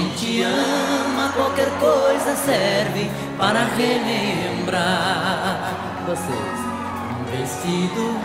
quem te ama, qualquer coisa serve para relembrar vocês. Um vestido